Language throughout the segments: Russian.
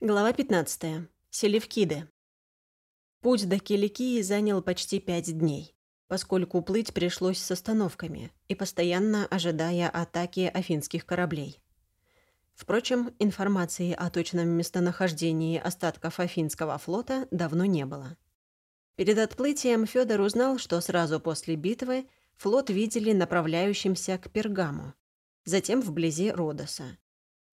Глава 15. Селевкиды. Путь до Киликии занял почти пять дней, поскольку плыть пришлось с остановками и постоянно ожидая атаки афинских кораблей. Впрочем, информации о точном местонахождении остатков афинского флота давно не было. Перед отплытием Федор узнал, что сразу после битвы флот видели направляющимся к Пергаму, затем вблизи Родоса.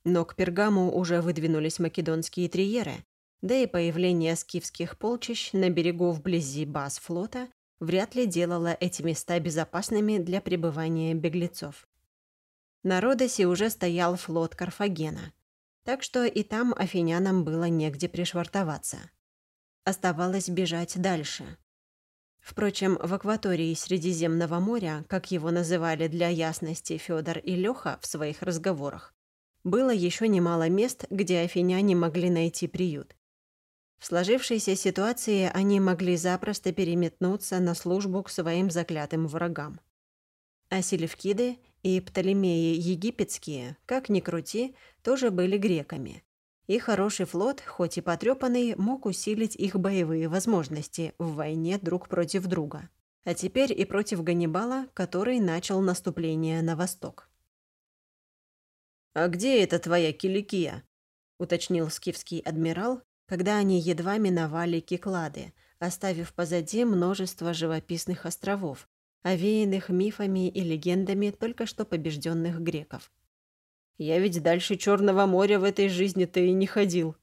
Но к Пергаму уже выдвинулись македонские триеры, да и появление скифских полчищ на берегу вблизи баз флота вряд ли делало эти места безопасными для пребывания беглецов. На Родосе уже стоял флот Карфагена, так что и там афинянам было негде пришвартоваться. Оставалось бежать дальше. Впрочем, в акватории Средиземного моря, как его называли для ясности Федор и Леха в своих разговорах, было еще немало мест, где афиняне могли найти приют. В сложившейся ситуации они могли запросто переметнуться на службу к своим заклятым врагам. А Селевкиды и Птолемеи египетские, как ни крути, тоже были греками. И хороший флот, хоть и потрепанный, мог усилить их боевые возможности в войне друг против друга. А теперь и против Ганнибала, который начал наступление на восток. «А где эта твоя Киликия?» — уточнил скифский адмирал, когда они едва миновали Киклады, оставив позади множество живописных островов, овеянных мифами и легендами только что побежденных греков. «Я ведь дальше Черного моря в этой жизни-то и не ходил».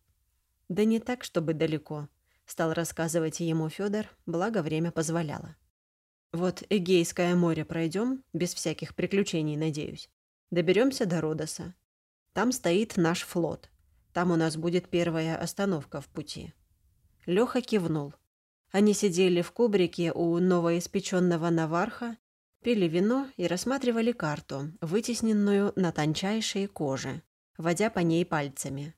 «Да не так, чтобы далеко», — стал рассказывать ему Федор, благо время позволяло. «Вот Эгейское море пройдем, без всяких приключений, надеюсь. Доберемся до Родоса. Там стоит наш флот. Там у нас будет первая остановка в пути». Лёха кивнул. Они сидели в кубрике у новоиспеченного наварха, пили вино и рассматривали карту, вытесненную на тончайшей коже, водя по ней пальцами.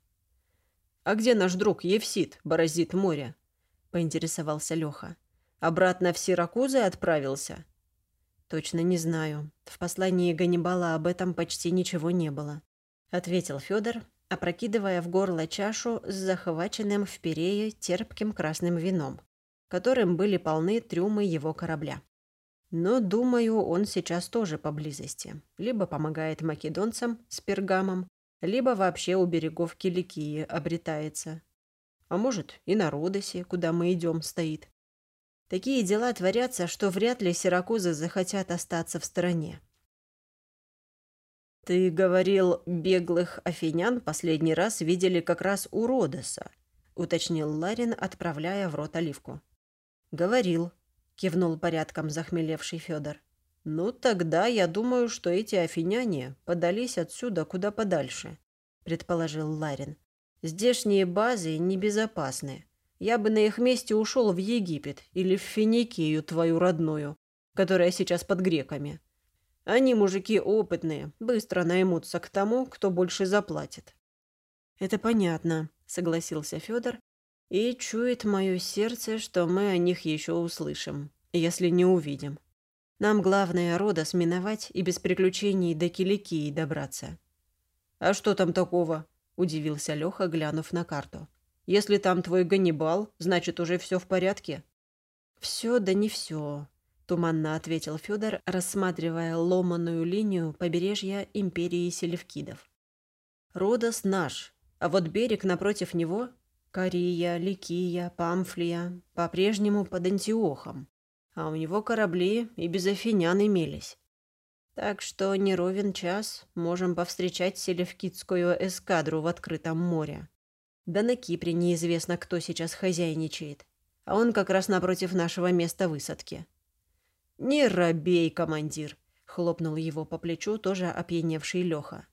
«А где наш друг Евсит, бороздит море?» — поинтересовался Лёха. «Обратно в Сиракузы отправился?» «Точно не знаю. В послании Ганнибала об этом почти ничего не было ответил Федор, опрокидывая в горло чашу с захваченным в перее терпким красным вином, которым были полны трюмы его корабля. Но, думаю, он сейчас тоже поблизости. Либо помогает македонцам с пергамом, либо вообще у берегов Киликии обретается. А может, и на Родосе, куда мы идем, стоит. Такие дела творятся, что вряд ли сиракузы захотят остаться в стороне. «Ты говорил, беглых афинян последний раз видели как раз у Родоса», — уточнил Ларин, отправляя в рот оливку. «Говорил», — кивнул порядком захмелевший Федор. «Ну, тогда я думаю, что эти афиняне подались отсюда куда подальше», — предположил Ларин. «Здешние базы небезопасны. Я бы на их месте ушел в Египет или в Финикию, твою родную, которая сейчас под греками. Они мужики опытные, быстро наймутся к тому, кто больше заплатит. Это понятно, согласился Федор, и чует мое сердце, что мы о них еще услышим, если не увидим. Нам главное рода сминовать и без приключений до Киликии добраться. А что там такого? удивился Леха, глянув на карту. Если там твой Ганнибал, значит уже все в порядке. Все да не все. — туманно ответил Федор, рассматривая ломаную линию побережья империи Селевкидов. «Родос наш, а вот берег напротив него — Кария, Ликия, Памфлия, по-прежнему под Антиохом, а у него корабли и без афинян имелись. Так что не ровен час можем повстречать селевкидскую эскадру в открытом море. Да на Кипре неизвестно, кто сейчас хозяйничает, а он как раз напротив нашего места высадки». «Не робей, командир», — хлопнул его по плечу тоже опьяневший Леха.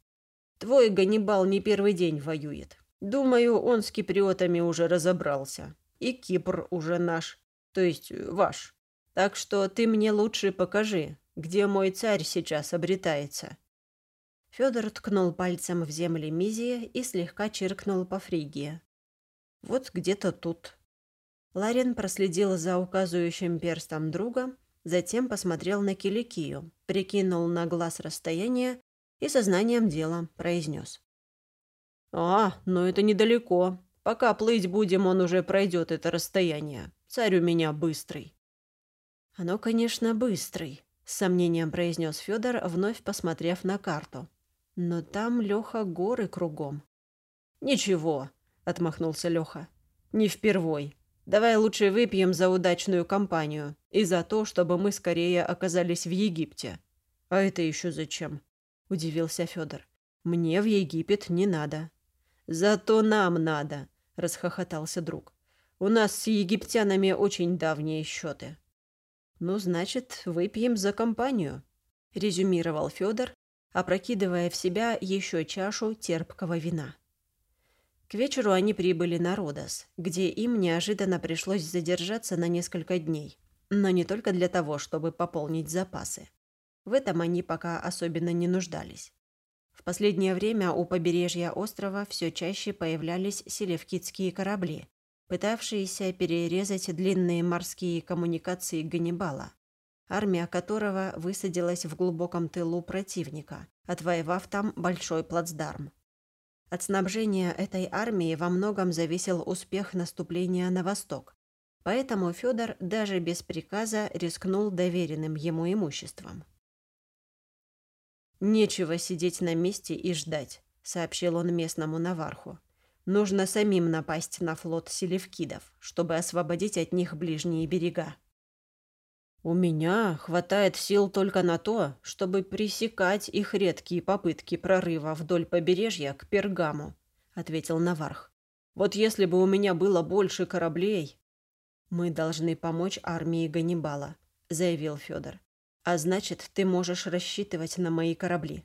«Твой Ганнибал не первый день воюет. Думаю, он с киприотами уже разобрался. И Кипр уже наш, то есть ваш. Так что ты мне лучше покажи, где мой царь сейчас обретается». Федор ткнул пальцем в земли Мизия и слегка чиркнул по Фригии. «Вот где-то тут». Ларин проследил за указывающим перстом друга Затем посмотрел на Киликию, прикинул на глаз расстояние и сознанием дела произнес. «А, ну это недалеко. Пока плыть будем, он уже пройдет это расстояние. Царь у меня быстрый». «Оно, конечно, быстрый», — с сомнением произнес Федор, вновь посмотрев на карту. «Но там, Леха, горы кругом». «Ничего», — отмахнулся Леха. «Не впервой. Давай лучше выпьем за удачную компанию и за то, чтобы мы скорее оказались в Египте». «А это еще зачем?» – удивился Федор. «Мне в Египет не надо». «Зато нам надо», – расхохотался друг. «У нас с египтянами очень давние счеты». «Ну, значит, выпьем за компанию», – резюмировал Федор, опрокидывая в себя еще чашу терпкого вина. К вечеру они прибыли на Родос, где им неожиданно пришлось задержаться на несколько дней, но не только для того, чтобы пополнить запасы. В этом они пока особенно не нуждались. В последнее время у побережья острова все чаще появлялись селевкидские корабли, пытавшиеся перерезать длинные морские коммуникации Ганнибала, армия которого высадилась в глубоком тылу противника, отвоевав там большой плацдарм. От снабжения этой армии во многом зависел успех наступления на восток, поэтому Федор даже без приказа рискнул доверенным ему имуществом. «Нечего сидеть на месте и ждать», — сообщил он местному наварху. «Нужно самим напасть на флот селевкидов, чтобы освободить от них ближние берега». «У меня хватает сил только на то, чтобы пресекать их редкие попытки прорыва вдоль побережья к Пергаму», — ответил Наварх. «Вот если бы у меня было больше кораблей...» «Мы должны помочь армии Ганнибала», — заявил Федор. «А значит, ты можешь рассчитывать на мои корабли».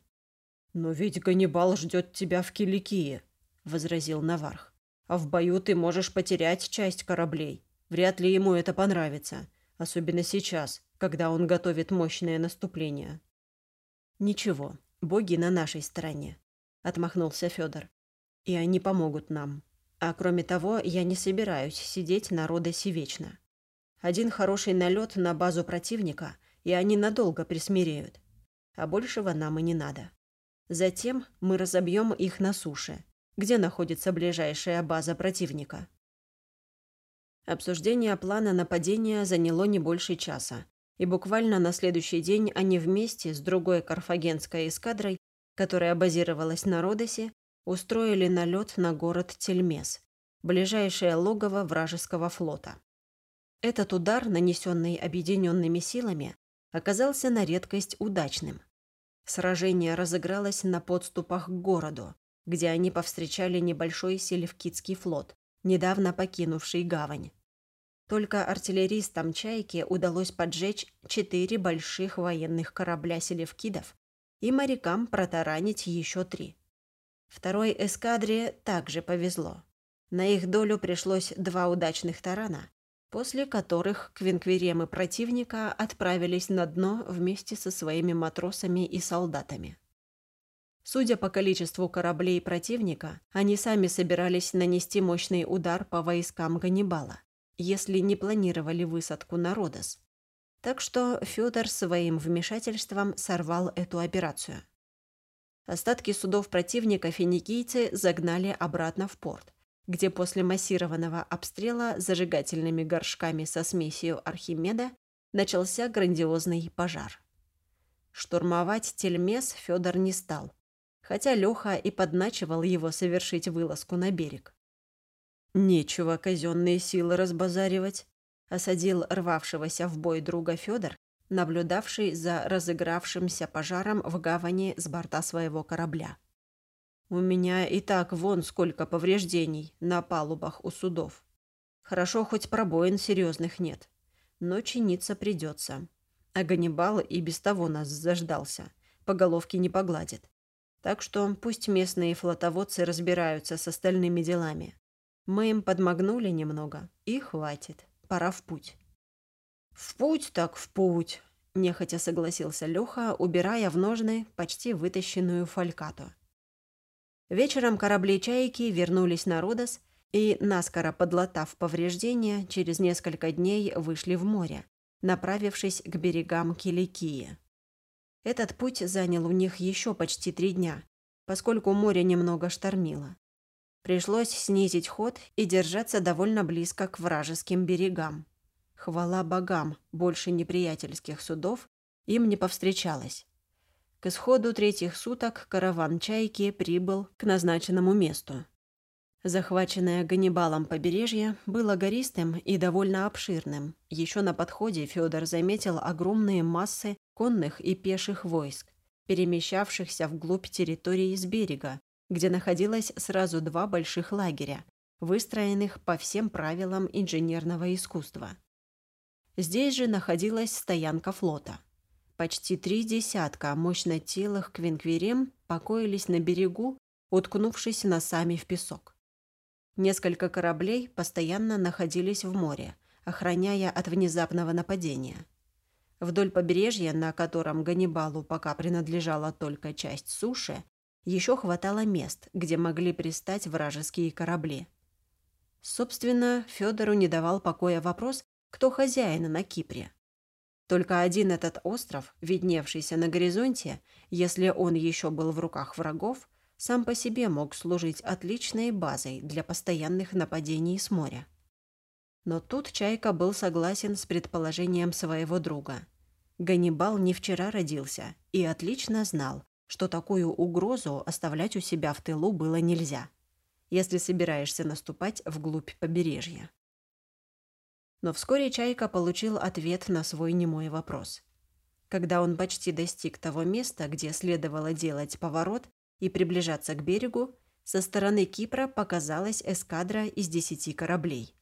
«Но ведь Ганнибал ждет тебя в Киликии», — возразил Наварх. «А в бою ты можешь потерять часть кораблей. Вряд ли ему это понравится» особенно сейчас, когда он готовит мощное наступление. «Ничего, боги на нашей стороне», — отмахнулся Федор. «И они помогут нам. А кроме того, я не собираюсь сидеть на Родосе вечно. Один хороший налет на базу противника, и они надолго присмиреют. А большего нам и не надо. Затем мы разобьем их на суше, где находится ближайшая база противника. Обсуждение плана нападения заняло не больше часа, и буквально на следующий день они вместе с другой карфагенской эскадрой, которая базировалась на Родосе, устроили налет на город Тельмес, ближайшее логово вражеского флота. Этот удар, нанесенный объединенными силами, оказался на редкость удачным. Сражение разыгралось на подступах к городу, где они повстречали небольшой селевкидский флот, недавно покинувший гавань. Только артиллеристам «Чайки» удалось поджечь четыре больших военных корабля селевкидов и морякам протаранить еще три. Второй эскадре также повезло. На их долю пришлось два удачных тарана, после которых квинквиремы противника отправились на дно вместе со своими матросами и солдатами. Судя по количеству кораблей противника, они сами собирались нанести мощный удар по войскам Ганнибала если не планировали высадку на Родос. Так что Федор своим вмешательством сорвал эту операцию. Остатки судов противника финикийцы загнали обратно в порт, где после массированного обстрела зажигательными горшками со смесью Архимеда начался грандиозный пожар. Штурмовать Тельмес Федор не стал, хотя Леха и подначивал его совершить вылазку на берег. «Нечего казенные силы разбазаривать», — осадил рвавшегося в бой друга Федор, наблюдавший за разыгравшимся пожаром в гавани с борта своего корабля. «У меня и так вон сколько повреждений на палубах у судов. Хорошо, хоть пробоин серьезных нет, но чиниться придется. А Ганнибал и без того нас заждался, по головке не погладит. Так что пусть местные флотоводцы разбираются с остальными делами. Мы им подмогнули немного, и хватит. Пора в путь. «В путь так в путь», – нехотя согласился Леха, убирая в ножны почти вытащенную фалькату. Вечером корабли «Чайки» вернулись на Родос и, наскоро подлатав повреждения, через несколько дней вышли в море, направившись к берегам Киликии. Этот путь занял у них еще почти три дня, поскольку море немного штормило. Пришлось снизить ход и держаться довольно близко к вражеским берегам. Хвала богам, больше неприятельских судов им не повстречалось. К исходу третьих суток караван «Чайки» прибыл к назначенному месту. Захваченное Ганнибалом побережье было гористым и довольно обширным. Еще на подходе Федор заметил огромные массы конных и пеших войск, перемещавшихся вглубь территории с берега, где находилось сразу два больших лагеря, выстроенных по всем правилам инженерного искусства. Здесь же находилась стоянка флота. Почти три десятка мощнотелых квинквирем покоились на берегу, уткнувшись носами в песок. Несколько кораблей постоянно находились в море, охраняя от внезапного нападения. Вдоль побережья, на котором Ганнибалу пока принадлежала только часть суши, еще хватало мест, где могли пристать вражеские корабли. Собственно, Федору не давал покоя вопрос, кто хозяин на Кипре. Только один этот остров, видневшийся на горизонте, если он еще был в руках врагов, сам по себе мог служить отличной базой для постоянных нападений с моря. Но тут Чайка был согласен с предположением своего друга. Ганнибал не вчера родился и отлично знал, что такую угрозу оставлять у себя в тылу было нельзя, если собираешься наступать вглубь побережья. Но вскоре Чайка получил ответ на свой немой вопрос. Когда он почти достиг того места, где следовало делать поворот и приближаться к берегу, со стороны Кипра показалась эскадра из десяти кораблей.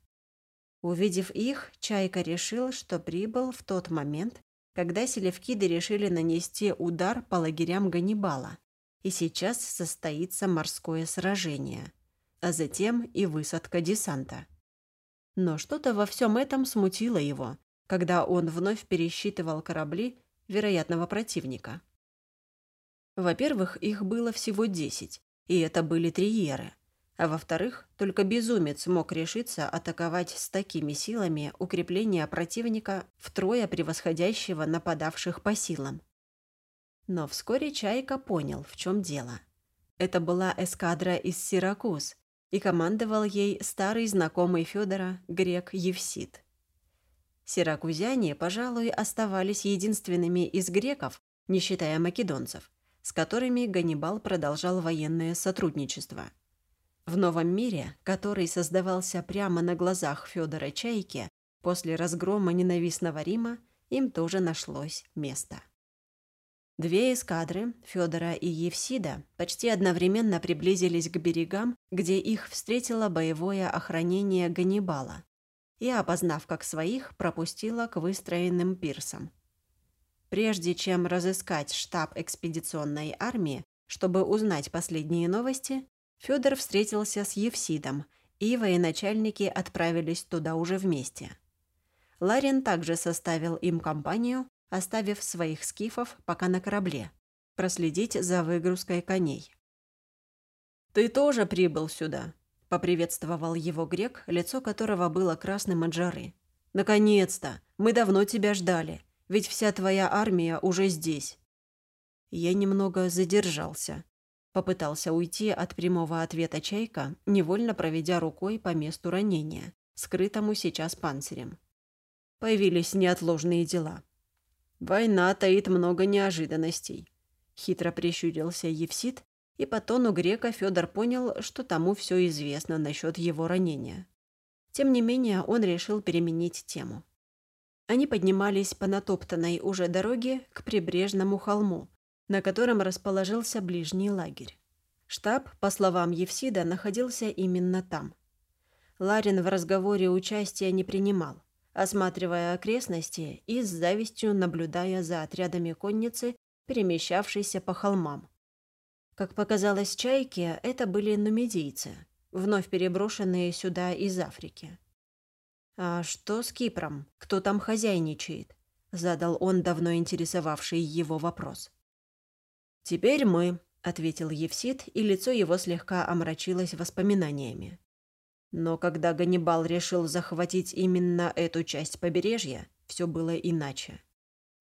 Увидев их, Чайка решил, что прибыл в тот момент, когда селевкиды решили нанести удар по лагерям Ганнибала, и сейчас состоится морское сражение, а затем и высадка десанта. Но что-то во всем этом смутило его, когда он вновь пересчитывал корабли вероятного противника. Во-первых, их было всего десять, и это были триеры – а во-вторых, только безумец мог решиться атаковать с такими силами укрепления противника, втрое превосходящего нападавших по силам. Но вскоре Чайка понял, в чем дело. Это была эскадра из Сиракуз, и командовал ей старый знакомый Федора грек Евсид. Сиракузяне, пожалуй, оставались единственными из греков, не считая македонцев, с которыми Ганнибал продолжал военное сотрудничество – в новом мире, который создавался прямо на глазах Федора Чайки, после разгрома ненавистного Рима, им тоже нашлось место. Две эскадры, Федора и Евсида, почти одновременно приблизились к берегам, где их встретило боевое охранение Ганнибала, и, опознав как своих, пропустила к выстроенным пирсам. Прежде чем разыскать штаб экспедиционной армии, чтобы узнать последние новости, Федор встретился с Евсидом, и военачальники отправились туда уже вместе. Ларин также составил им компанию, оставив своих скифов пока на корабле, проследить за выгрузкой коней. «Ты тоже прибыл сюда», — поприветствовал его грек, лицо которого было красным от жары. «Наконец-то! Мы давно тебя ждали, ведь вся твоя армия уже здесь». Я немного задержался, Попытался уйти от прямого ответа Чайка, невольно проведя рукой по месту ранения, скрытому сейчас панцирем. Появились неотложные дела. «Война таит много неожиданностей», — хитро прищурился Евсид, и по тону грека Федор понял, что тому все известно насчет его ранения. Тем не менее, он решил переменить тему. Они поднимались по натоптанной уже дороге к прибрежному холму, на котором расположился ближний лагерь. Штаб, по словам Евсида, находился именно там. Ларин в разговоре участия не принимал, осматривая окрестности и с завистью наблюдая за отрядами конницы, перемещавшейся по холмам. Как показалось Чайке, это были нумидийцы, вновь переброшенные сюда из Африки. «А что с Кипром? Кто там хозяйничает?» – задал он давно интересовавший его вопрос. «Теперь мы», — ответил Евсид, и лицо его слегка омрачилось воспоминаниями. Но когда Ганнибал решил захватить именно эту часть побережья, все было иначе.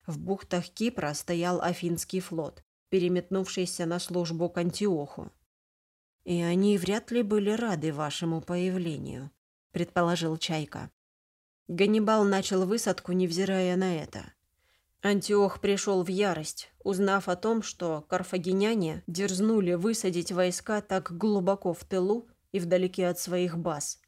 В бухтах Кипра стоял Афинский флот, переметнувшийся на службу к Антиоху. «И они вряд ли были рады вашему появлению», — предположил Чайка. Ганнибал начал высадку, невзирая на это. Антиох пришел в ярость, узнав о том, что карфагеняне дерзнули высадить войска так глубоко в тылу и вдалеке от своих баз.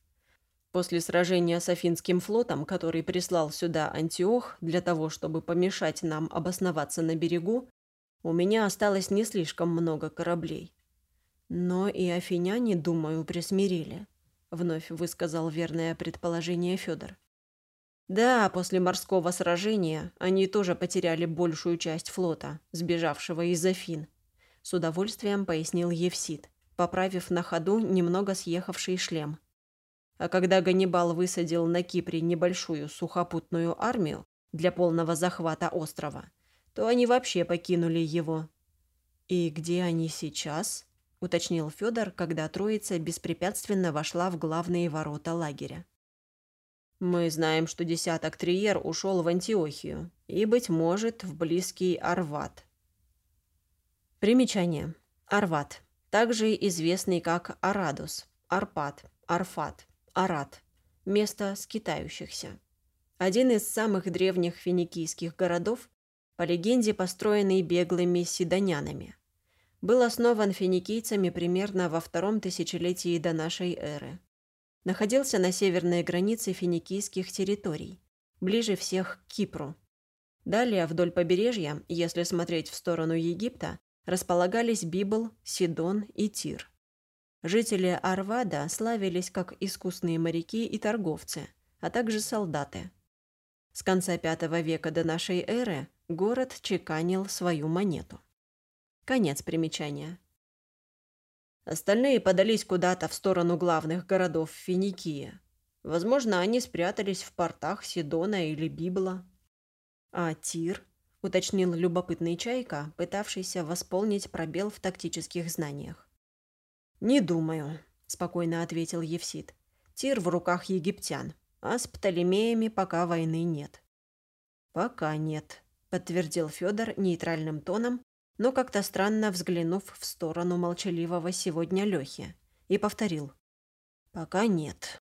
После сражения с Афинским флотом, который прислал сюда Антиох для того, чтобы помешать нам обосноваться на берегу, у меня осталось не слишком много кораблей. Но и афиняне, думаю, присмирили, вновь высказал верное предположение Федор. Да, после морского сражения они тоже потеряли большую часть флота, сбежавшего из Афин. С удовольствием пояснил Евсид, поправив на ходу немного съехавший шлем. А когда Ганнибал высадил на Кипре небольшую сухопутную армию для полного захвата острова, то они вообще покинули его. «И где они сейчас?» – уточнил Федор, когда троица беспрепятственно вошла в главные ворота лагеря. Мы знаем, что десяток Триер ушел в Антиохию и, быть может, в близкий Арват. Примечание. Арват. Также известный как Арадус, Арпад, Арфат, Арат. Место скитающихся. Один из самых древних финикийских городов, по легенде построенный беглыми сидонянами. Был основан финикийцами примерно во втором тысячелетии до нашей эры находился на северной границе финикийских территорий, ближе всех к Кипру. Далее, вдоль побережья, если смотреть в сторону Египта, располагались Библ, Сидон и Тир. Жители Арвада славились как искусные моряки и торговцы, а также солдаты. С конца V века до нашей эры город чеканил свою монету. Конец примечания. Остальные подались куда-то в сторону главных городов Финикии. Возможно, они спрятались в портах Сидона или Библа. А Тир, уточнил любопытный Чайка, пытавшийся восполнить пробел в тактических знаниях. «Не думаю», – спокойно ответил Евсид. «Тир в руках египтян, а с Птолемеями пока войны нет». «Пока нет», – подтвердил Федор нейтральным тоном, но как-то странно взглянув в сторону молчаливого сегодня Лёхи, и повторил. «Пока нет».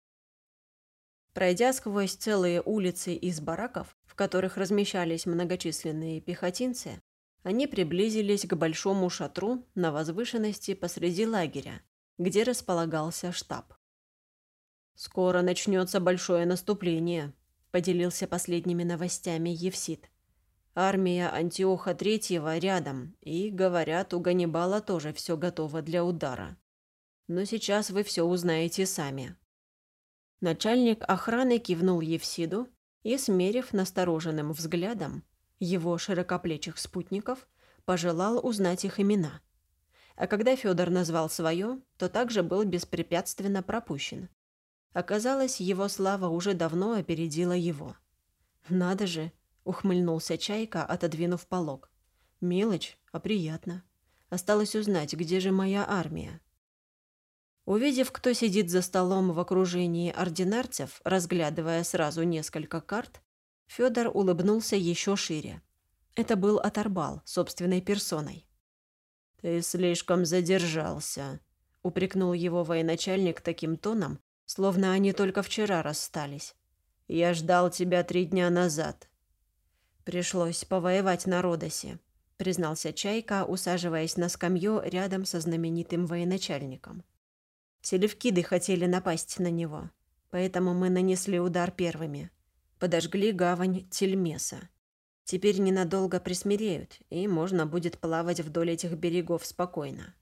Пройдя сквозь целые улицы из бараков, в которых размещались многочисленные пехотинцы, они приблизились к большому шатру на возвышенности посреди лагеря, где располагался штаб. «Скоро начнется большое наступление», – поделился последними новостями Евсид. Армия Антиоха Третьего рядом, и, говорят, у Ганнибала тоже все готово для удара. Но сейчас вы все узнаете сами». Начальник охраны кивнул Евсиду и, смерив настороженным взглядом его широкоплечих спутников, пожелал узнать их имена. А когда Федор назвал свое, то также был беспрепятственно пропущен. Оказалось, его слава уже давно опередила его. Надо же, ухмыльнулся Чайка, отодвинув полог. Мелочь, а приятно. Осталось узнать, где же моя армия. Увидев, кто сидит за столом в окружении ординарцев, разглядывая сразу несколько карт, Федор улыбнулся еще шире. Это был Оторбал, собственной персоной. «Ты слишком задержался», — упрекнул его военачальник таким тоном, словно они только вчера расстались. «Я ждал тебя три дня назад. «Пришлось повоевать на Родосе», — признался Чайка, усаживаясь на скамью рядом со знаменитым военачальником. Селевкиды хотели напасть на него, поэтому мы нанесли удар первыми. Подожгли гавань Тельмеса. Теперь ненадолго присмиреют, и можно будет плавать вдоль этих берегов спокойно.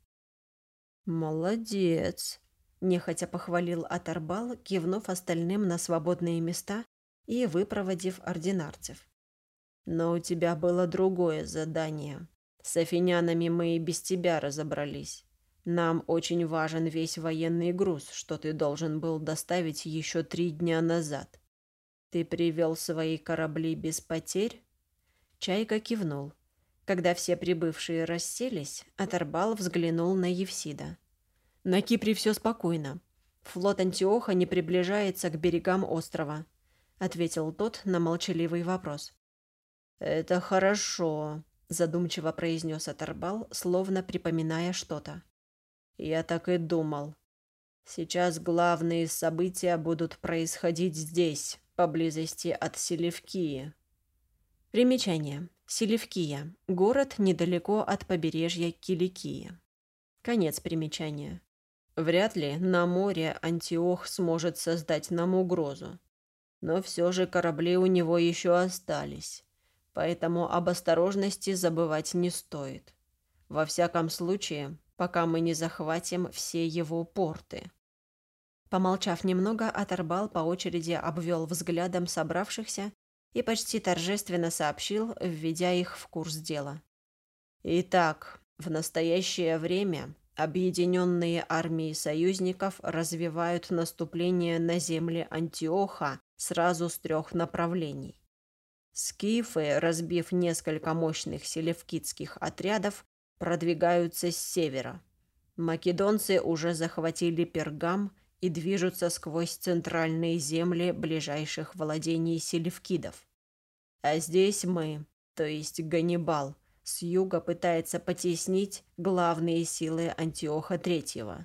«Молодец!» – нехотя похвалил Аторбал, кивнув остальным на свободные места и выпроводив ординарцев. Но у тебя было другое задание. С афинянами мы и без тебя разобрались. Нам очень важен весь военный груз, что ты должен был доставить еще три дня назад. Ты привел свои корабли без потерь?» Чайка кивнул. Когда все прибывшие расселись, Аторбал взглянул на Евсида. «На Кипре все спокойно. Флот Антиоха не приближается к берегам острова», — ответил тот на молчаливый вопрос. «Это хорошо», – задумчиво произнес Аторбал, словно припоминая что-то. Я так и думал. Сейчас главные события будут происходить здесь, поблизости от Селевкии. Примечание. Селевкия. Город недалеко от побережья Киликии. Конец примечания. Вряд ли на море Антиох сможет создать нам угрозу. Но все же корабли у него еще остались, поэтому об осторожности забывать не стоит. Во всяком случае, пока мы не захватим все его порты. Помолчав немного, Аторбал по очереди обвел взглядом собравшихся и почти торжественно сообщил, введя их в курс дела. «Итак, в настоящее время объединенные армии союзников развивают наступление на земли Антиоха сразу с трех направлений. Скифы, разбив несколько мощных селевкидских отрядов, продвигаются с севера. Македонцы уже захватили Пергам и движутся сквозь центральные земли ближайших владений селевкидов. А здесь мы, то есть Ганнибал, с юга пытается потеснить главные силы Антиоха III.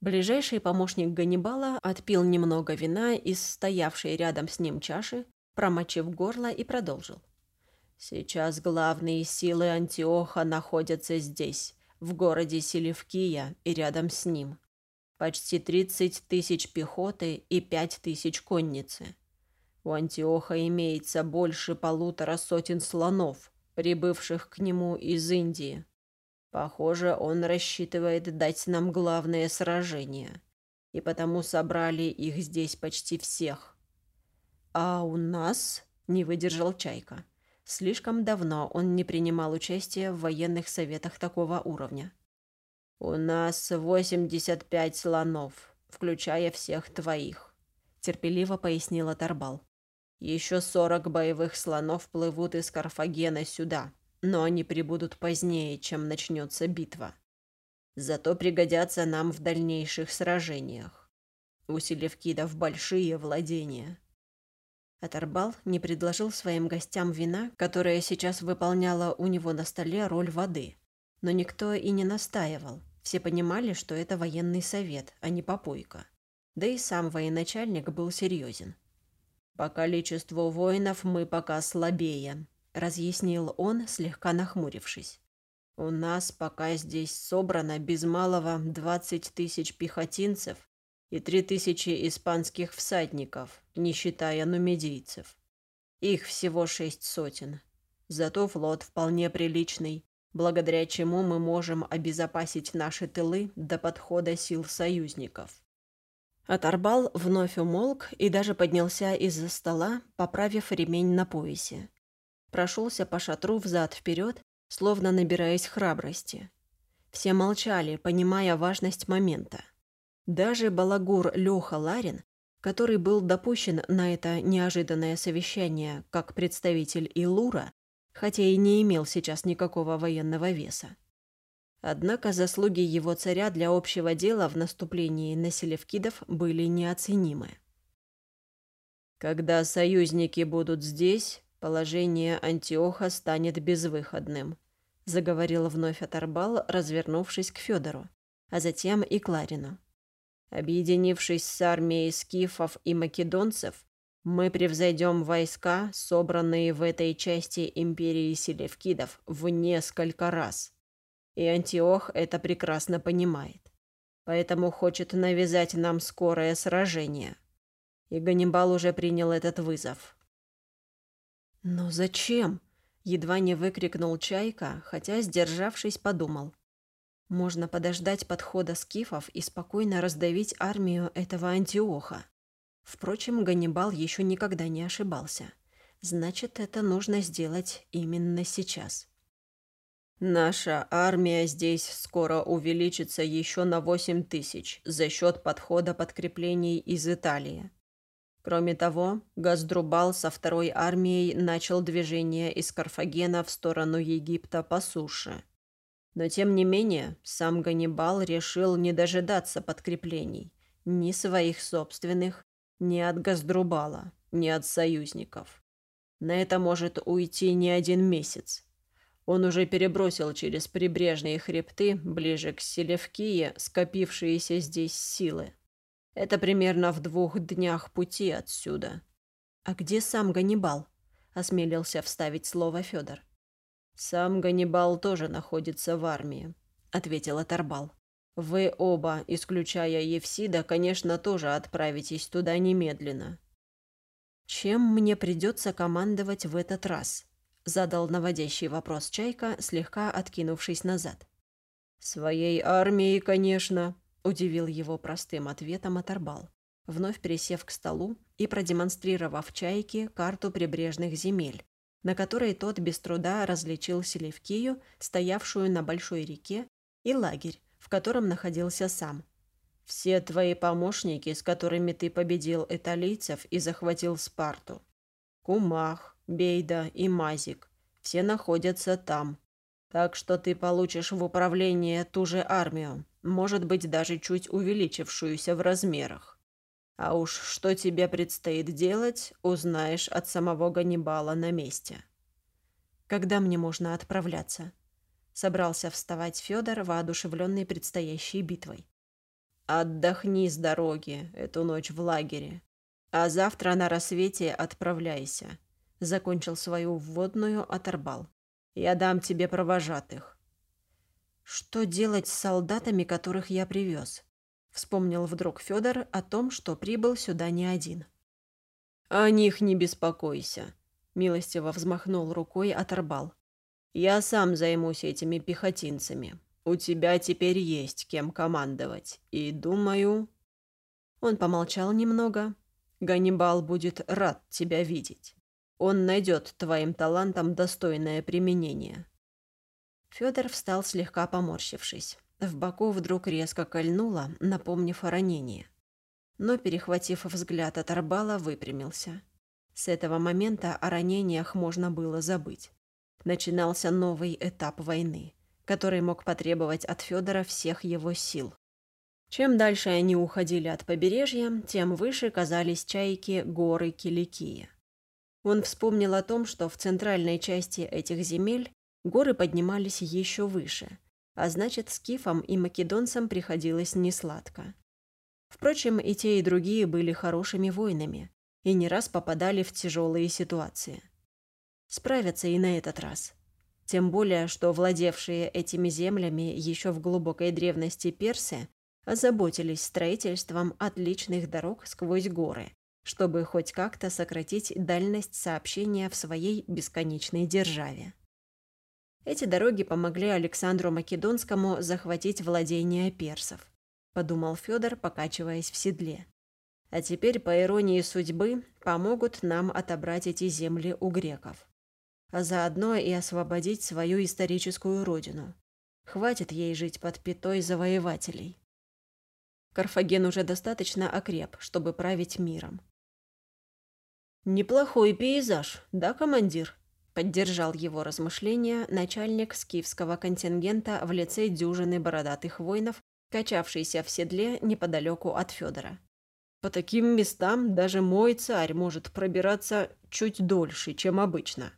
Ближайший помощник Ганнибала отпил немного вина из стоявшей рядом с ним чаши, промочив горло и продолжил. Сейчас главные силы Антиоха находятся здесь, в городе Селевкия и рядом с ним. Почти 30 тысяч пехоты и 5 тысяч конницы. У Антиоха имеется больше полутора сотен слонов, прибывших к нему из Индии. Похоже, он рассчитывает дать нам главное сражение, и потому собрали их здесь почти всех. А у нас не выдержал Чайка. Слишком давно он не принимал участия в военных советах такого уровня. «У нас 85 слонов, включая всех твоих», — терпеливо пояснила Тарбал. «Еще 40 боевых слонов плывут из Карфагена сюда, но они прибудут позднее, чем начнется битва. Зато пригодятся нам в дальнейших сражениях. У селевкидов большие владения». Аторбал не предложил своим гостям вина, которое сейчас выполняло у него на столе роль воды. Но никто и не настаивал. Все понимали, что это военный совет, а не попойка. Да и сам военачальник был серьезен. «По количеству воинов мы пока слабее», — разъяснил он, слегка нахмурившись. «У нас пока здесь собрано без малого двадцать тысяч пехотинцев и три тысячи испанских всадников, не считая нумидийцев. Их всего шесть сотен. Зато флот вполне приличный, благодаря чему мы можем обезопасить наши тылы до подхода сил союзников. Оторбал вновь умолк и даже поднялся из-за стола, поправив ремень на поясе. Прошелся по шатру взад-вперед, словно набираясь храбрости. Все молчали, понимая важность момента. Даже балагур Леха Ларин, который был допущен на это неожиданное совещание как представитель Илура, хотя и не имел сейчас никакого военного веса. Однако заслуги его царя для общего дела в наступлении на селевкидов были неоценимы. «Когда союзники будут здесь, положение Антиоха станет безвыходным», заговорил вновь Аторбал, развернувшись к Федору, а затем и Кларину. Объединившись с армией скифов и македонцев, мы превзойдем войска, собранные в этой части империи селевкидов, в несколько раз. И Антиох это прекрасно понимает. Поэтому хочет навязать нам скорое сражение. И Ганнибал уже принял этот вызов. «Но зачем?» — едва не выкрикнул Чайка, хотя, сдержавшись, подумал. «Можно подождать подхода скифов и спокойно раздавить армию этого Антиоха. Впрочем, Ганнибал еще никогда не ошибался. Значит, это нужно сделать именно сейчас. Наша армия здесь скоро увеличится еще на восемь тысяч за счет подхода подкреплений из Италии. Кроме того, Газдрубал со второй армией начал движение из Карфагена в сторону Египта по суше. Но тем не менее, сам Ганнибал решил не дожидаться подкреплений, ни своих собственных, ни от Газдрубала, ни от союзников. На это может уйти не один месяц. Он уже перебросил через прибрежные хребты, ближе к Селевкие, скопившиеся здесь силы. Это примерно в двух днях пути отсюда. «А где сам Ганнибал?» — осмелился вставить слово Федор. «Сам Ганнибал тоже находится в армии», — ответил Тарбал. «Вы оба, исключая Евсида, конечно, тоже отправитесь туда немедленно». «Чем мне придется командовать в этот раз?» — задал наводящий вопрос Чайка, слегка откинувшись назад. «Своей армией, конечно», — удивил его простым ответом Оторбал, вновь пересев к столу и продемонстрировав Чайке карту прибрежных земель, на которой тот без труда различил Селевкию, стоявшую на большой реке, и лагерь, в котором находился сам. «Все твои помощники, с которыми ты победил италийцев и захватил Спарту. Кумах, Бейда и Мазик. Все находятся там. Так что ты получишь в управление ту же армию, может быть, даже чуть увеличившуюся в размерах. А уж что тебе предстоит делать, узнаешь от самого Ганнибала на месте. Когда мне можно отправляться? Собрался вставать Федор, воодушевленный предстоящей битвой. Отдохни с дороги эту ночь в лагере, а завтра на рассвете отправляйся. Закончил свою вводную оторбал. Я дам тебе провожатых. Что делать с солдатами, которых я привез? Вспомнил вдруг Федор о том, что прибыл сюда не один. «О них не беспокойся», — милостиво взмахнул рукой Оторбал. «Я сам займусь этими пехотинцами. У тебя теперь есть кем командовать. И, думаю...» Он помолчал немного. «Ганнибал будет рад тебя видеть. Он найдет твоим талантам достойное применение». Федор встал слегка поморщившись. В боку вдруг резко кольнуло, напомнив о ранении. Но, перехватив взгляд от Арбала, выпрямился. С этого момента о ранениях можно было забыть. Начинался новый этап войны, который мог потребовать от Федора всех его сил. Чем дальше они уходили от побережья, тем выше казались чайки горы Киликия. Он вспомнил о том, что в центральной части этих земель горы поднимались еще выше – а значит, скифам и македонцам приходилось несладко. Впрочем, и те, и другие были хорошими воинами и не раз попадали в тяжелые ситуации. Справятся и на этот раз. Тем более, что владевшие этими землями еще в глубокой древности персы озаботились строительством отличных дорог сквозь горы, чтобы хоть как-то сократить дальность сообщения в своей бесконечной державе. Эти дороги помогли Александру Македонскому захватить владения персов, подумал Федор, покачиваясь в седле. А теперь, по иронии судьбы, помогут нам отобрать эти земли у греков. А заодно и освободить свою историческую родину. Хватит ей жить под пятой завоевателей. Карфаген уже достаточно окреп, чтобы править миром. «Неплохой пейзаж, да, командир?» Поддержал его размышления начальник скифского контингента в лице дюжины бородатых воинов, качавшийся в седле неподалеку от Федора. «По таким местам даже мой царь может пробираться чуть дольше, чем обычно.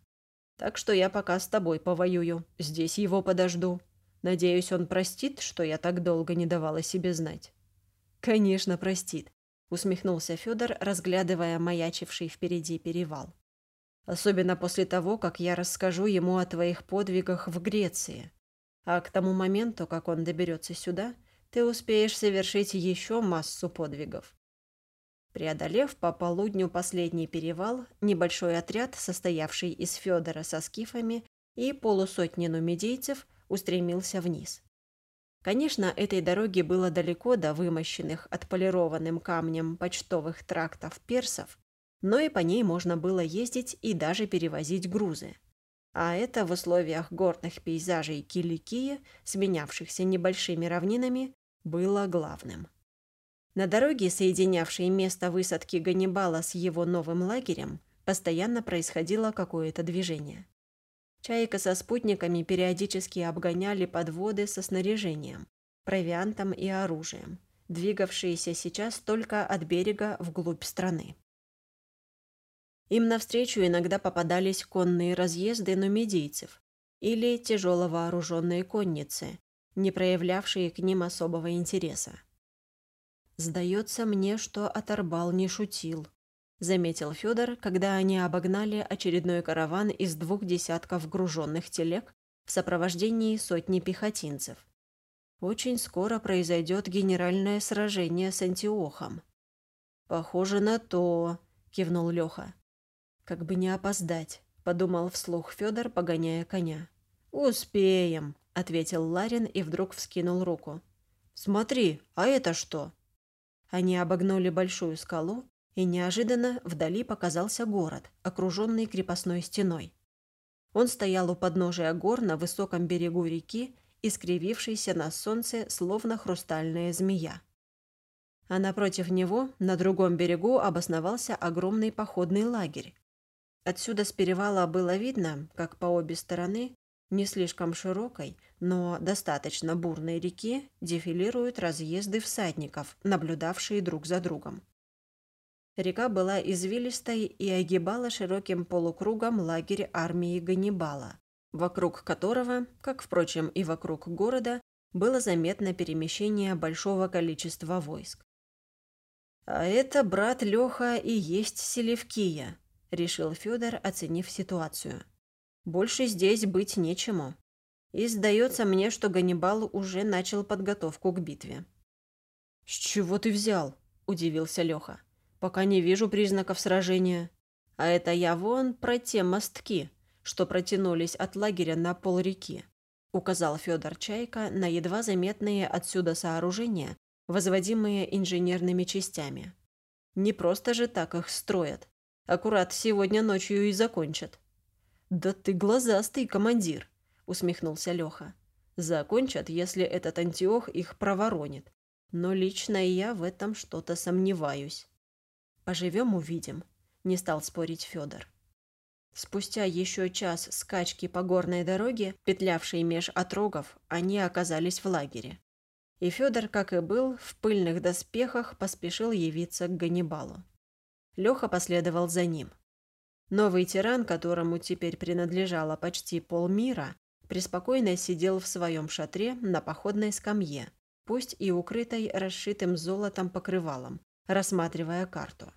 Так что я пока с тобой повоюю, здесь его подожду. Надеюсь, он простит, что я так долго не давала себе знать». «Конечно, простит», — усмехнулся Федор, разглядывая маячивший впереди перевал. Особенно после того, как я расскажу ему о твоих подвигах в Греции. А к тому моменту, как он доберется сюда, ты успеешь совершить еще массу подвигов. Преодолев по полудню последний перевал, небольшой отряд, состоявший из Федора со скифами и полусотни нумидийцев, устремился вниз. Конечно, этой дороге было далеко до вымощенных отполированным камнем почтовых трактов персов, но и по ней можно было ездить и даже перевозить грузы. А это в условиях горных пейзажей Киликии, сменявшихся небольшими равнинами, было главным. На дороге, соединявшей место высадки Ганнибала с его новым лагерем, постоянно происходило какое-то движение. Чайка со спутниками периодически обгоняли подводы со снаряжением, провиантом и оружием, двигавшиеся сейчас только от берега вглубь страны. Им навстречу иногда попадались конные разъезды нумидийцев, или тяжело вооруженные конницы, не проявлявшие к ним особого интереса. «Сдается мне, что Оторбал не шутил», — заметил Федор, когда они обогнали очередной караван из двух десятков груженных телег в сопровождении сотни пехотинцев. «Очень скоро произойдет генеральное сражение с Антиохом». «Похоже на то», — кивнул Леха. «Как бы не опоздать», — подумал вслух Федор, погоняя коня. «Успеем», — ответил Ларин и вдруг вскинул руку. «Смотри, а это что?» Они обогнули большую скалу, и неожиданно вдали показался город, окруженный крепостной стеной. Он стоял у подножия гор на высоком берегу реки, искривившийся на солнце, словно хрустальная змея. А напротив него, на другом берегу, обосновался огромный походный лагерь. Отсюда с перевала было видно, как по обе стороны не слишком широкой, но достаточно бурной реки дефилируют разъезды всадников, наблюдавшие друг за другом. Река была извилистой и огибала широким полукругом лагерь армии Ганнибала, вокруг которого, как, впрочем, и вокруг города, было заметно перемещение большого количества войск. «А это брат Леха и есть Селевкия», – решил Федор, оценив ситуацию. Больше здесь быть нечему. И сдается мне, что Ганнибал уже начал подготовку к битве. «С чего ты взял?» – удивился Леха. «Пока не вижу признаков сражения. А это я вон про те мостки, что протянулись от лагеря на пол реки», – указал Федор Чайка на едва заметные отсюда сооружения, возводимые инженерными частями. «Не просто же так их строят. Аккурат сегодня ночью и закончат». «Да ты глазастый, командир!» — усмехнулся Леха. «Закончат, если этот Антиох их проворонит. Но лично я в этом что-то сомневаюсь». «Поживем – увидим», – не стал спорить Федор. Спустя еще час скачки по горной дороге, петлявшей меж отрогов, они оказались в лагере. И Федор, как и был, в пыльных доспехах поспешил явиться к Ганнибалу. Леха последовал за ним. Новый тиран, которому теперь принадлежало почти полмира, преспокойно сидел в своем шатре на походной скамье, пусть и укрытой расшитым золотом покрывалом, рассматривая карту.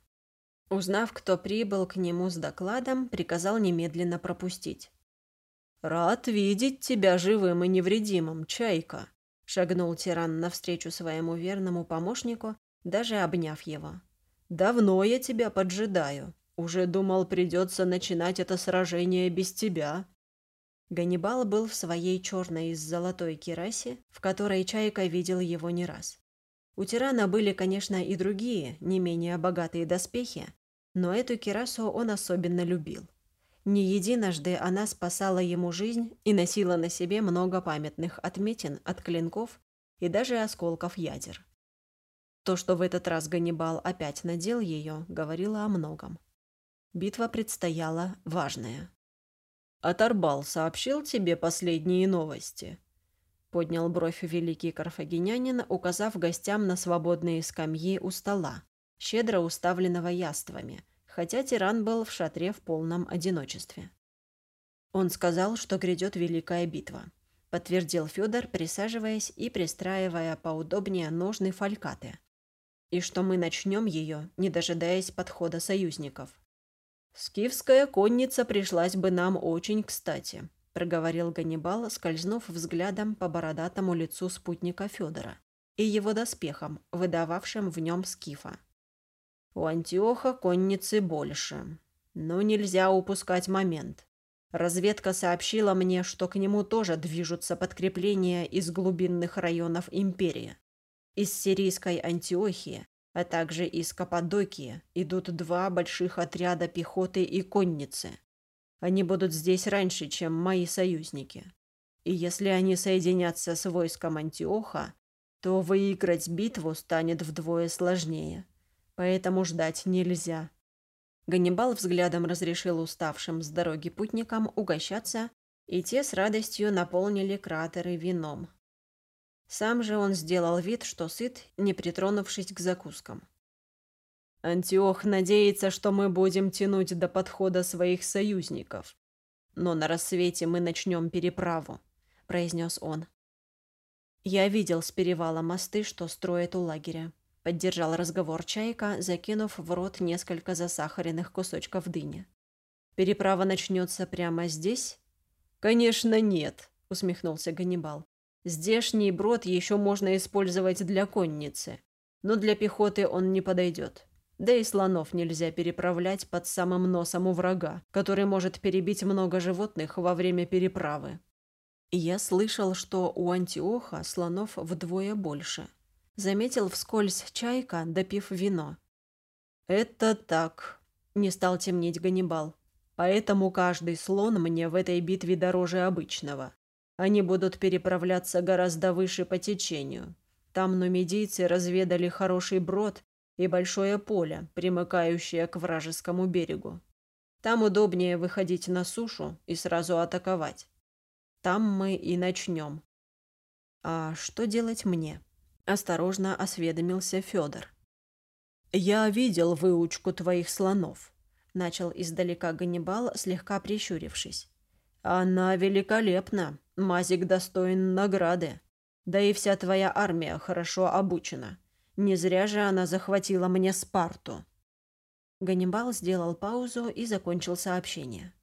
Узнав, кто прибыл к нему с докладом, приказал немедленно пропустить. «Рад видеть тебя живым и невредимым, Чайка», — шагнул тиран навстречу своему верному помощнику, даже обняв его. «Давно я тебя поджидаю. Уже думал, придется начинать это сражение без тебя». Ганнибал был в своей черной с золотой кирасе, в которой Чайка видел его не раз. У тирана были, конечно, и другие, не менее богатые доспехи, но эту кирасу он особенно любил. Не единожды она спасала ему жизнь и носила на себе много памятных отметин от клинков и даже осколков ядер. То, что в этот раз Ганнибал опять надел ее, говорило о многом. Битва предстояла важная. «Оторбал сообщил тебе последние новости?» Поднял бровь великий карфагенянин, указав гостям на свободные скамьи у стола, щедро уставленного яствами, хотя тиран был в шатре в полном одиночестве. Он сказал, что грядет великая битва. Подтвердил Федор, присаживаясь и пристраивая поудобнее ножны фалькаты. И что мы начнем ее, не дожидаясь подхода союзников. «Скифская конница пришлась бы нам очень кстати», – проговорил Ганнибал, скользнув взглядом по бородатому лицу спутника Федора и его доспехам, выдававшим в нем скифа. «У Антиоха конницы больше, но нельзя упускать момент. Разведка сообщила мне, что к нему тоже движутся подкрепления из глубинных районов империи. Из сирийской Антиохии а также из Каппадокии идут два больших отряда пехоты и конницы. Они будут здесь раньше, чем мои союзники. И если они соединятся с войском Антиоха, то выиграть битву станет вдвое сложнее. Поэтому ждать нельзя. Ганнибал взглядом разрешил уставшим с дороги путникам угощаться, и те с радостью наполнили кратеры вином, сам же он сделал вид, что сыт, не притронувшись к закускам. «Антиох надеется, что мы будем тянуть до подхода своих союзников. но на рассвете мы начнем переправу», — произнес он. «Я видел с перевала мосты, что строят у лагеря», — поддержал разговор Чайка, закинув в рот несколько засахаренных кусочков дыни. «Переправа начнется прямо здесь?» «Конечно, нет», — усмехнулся Ганнибал. «Здешний брод еще можно использовать для конницы, но для пехоты он не подойдет. Да и слонов нельзя переправлять под самым носом у врага, который может перебить много животных во время переправы. Я слышал, что у Антиоха слонов вдвое больше. Заметил вскользь чайка, допив вино. «Это так», — не стал темнеть Ганнибал. «Поэтому каждый слон мне в этой битве дороже обычного. Они будут переправляться гораздо выше по течению. Там нумидийцы разведали хороший брод и большое поле, примыкающее к вражескому берегу. Там удобнее выходить на сушу и сразу атаковать. Там мы и начнем. А что делать мне? Осторожно осведомился Федор. Я видел выучку твоих слонов, начал издалека Ганнибал, слегка прищурившись. Она великолепна, Мазик достоин награды. Да и вся твоя армия хорошо обучена. Не зря же она захватила мне Спарту. Ганнибал сделал паузу и закончил сообщение.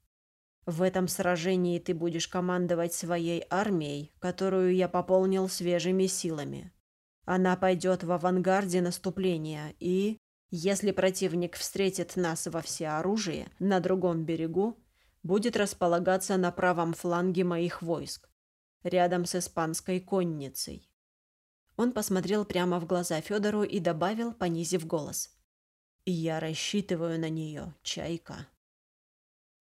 В этом сражении ты будешь командовать своей армией, которую я пополнил свежими силами. Она пойдет в авангарде наступления и, если противник встретит нас во всеоружии на другом берегу, будет располагаться на правом фланге моих войск, рядом с испанской конницей. Он посмотрел прямо в глаза Федору и добавил, понизив голос. «Я рассчитываю на нее, чайка».